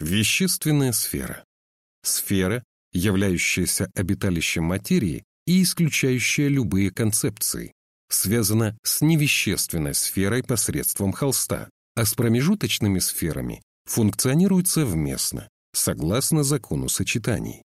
Вещественная сфера. Сфера, являющаяся обиталищем материи и исключающая любые концепции, связана с невещественной сферой посредством холста, а с промежуточными сферами функционирует совместно, согласно закону сочетаний.